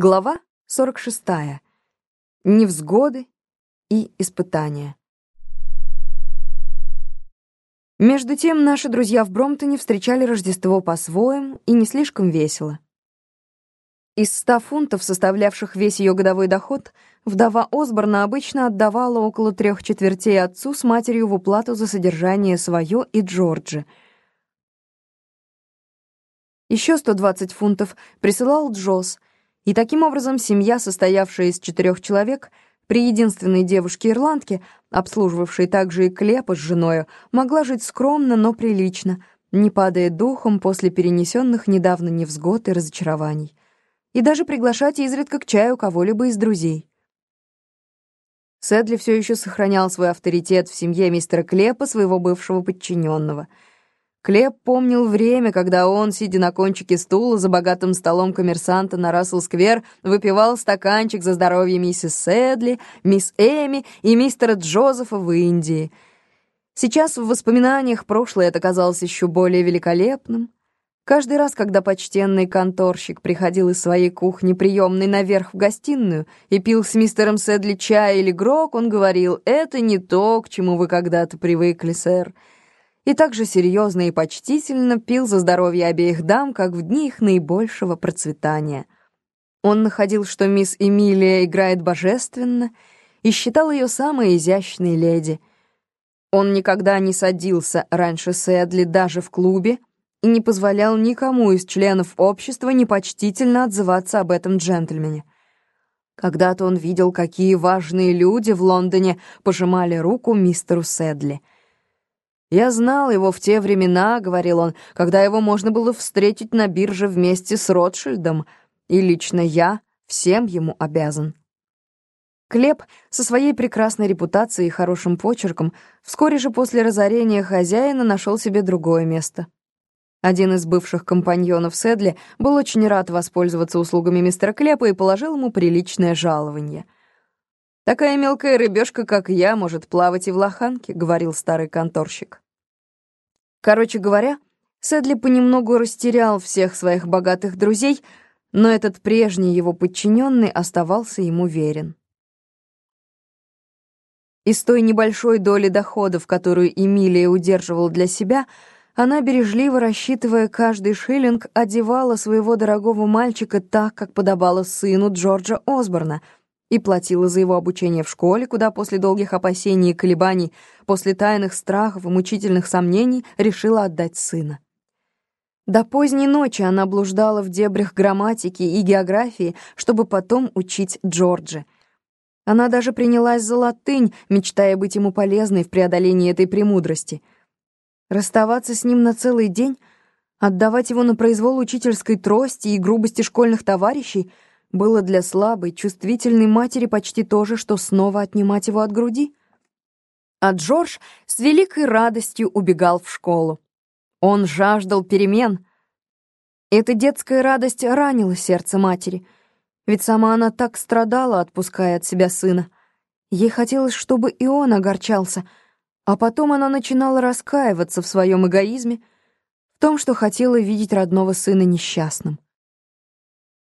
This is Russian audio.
Глава 46. Невзгоды и испытания. Между тем, наши друзья в Бромтоне встречали Рождество по-своему и не слишком весело. Из ста фунтов, составлявших весь ее годовой доход, вдова Осборна обычно отдавала около трех четвертей отцу с матерью в уплату за содержание свое и Джорджи. Еще 120 фунтов присылал Джосс — и таким образом семья, состоявшая из четырех человек, при единственной девушке-ирландке, обслуживавшей также и Клепа с женою, могла жить скромно, но прилично, не падая духом после перенесенных недавно невзгод и разочарований, и даже приглашать изредка к чаю кого-либо из друзей. Сэдли все еще сохранял свой авторитет в семье мистера Клепа, своего бывшего подчиненного — Клеб помнил время, когда он, сидя на кончике стула за богатым столом коммерсанта на Рассел-сквер, выпивал стаканчик за здоровье миссис Сэдли, мисс Эми и мистера Джозефа в Индии. Сейчас в воспоминаниях прошлое это казалось еще более великолепным. Каждый раз, когда почтенный конторщик приходил из своей кухни приемной наверх в гостиную и пил с мистером Сэдли чай или грок, он говорил «Это не то, к чему вы когда-то привыкли, сэр» и также серьезно и почтительно пил за здоровье обеих дам, как в дни их наибольшего процветания. Он находил, что мисс Эмилия играет божественно, и считал ее самой изящной леди. Он никогда не садился раньше Сэдли даже в клубе и не позволял никому из членов общества непочтительно отзываться об этом джентльмене. Когда-то он видел, какие важные люди в Лондоне пожимали руку мистеру Сэдли — «Я знал его в те времена», — говорил он, «когда его можно было встретить на бирже вместе с Ротшильдом, и лично я всем ему обязан». Клеб со своей прекрасной репутацией и хорошим почерком вскоре же после разорения хозяина нашел себе другое место. Один из бывших компаньонов Седли был очень рад воспользоваться услугами мистера Клепа и положил ему приличное жалование. «Такая мелкая рыбешка, как я, может плавать и в лоханке», — говорил старый конторщик. Короче говоря, Сэдли понемногу растерял всех своих богатых друзей, но этот прежний его подчиненный оставался ему верен. Из той небольшой доли доходов, которую Эмилия удерживала для себя, она, бережливо рассчитывая каждый шиллинг, одевала своего дорогого мальчика так, как подобало сыну Джорджа Осборна — и платила за его обучение в школе, куда после долгих опасений и колебаний, после тайных страхов и мучительных сомнений решила отдать сына. До поздней ночи она блуждала в дебрях грамматики и географии, чтобы потом учить Джорджи. Она даже принялась за латынь, мечтая быть ему полезной в преодолении этой премудрости. Расставаться с ним на целый день, отдавать его на произвол учительской трости и грубости школьных товарищей — было для слабой, чувствительной матери почти то же, что снова отнимать его от груди. А Джордж с великой радостью убегал в школу. Он жаждал перемен. Эта детская радость ранила сердце матери, ведь сама она так страдала, отпуская от себя сына. Ей хотелось, чтобы и он огорчался, а потом она начинала раскаиваться в своем эгоизме, в том, что хотела видеть родного сына несчастным.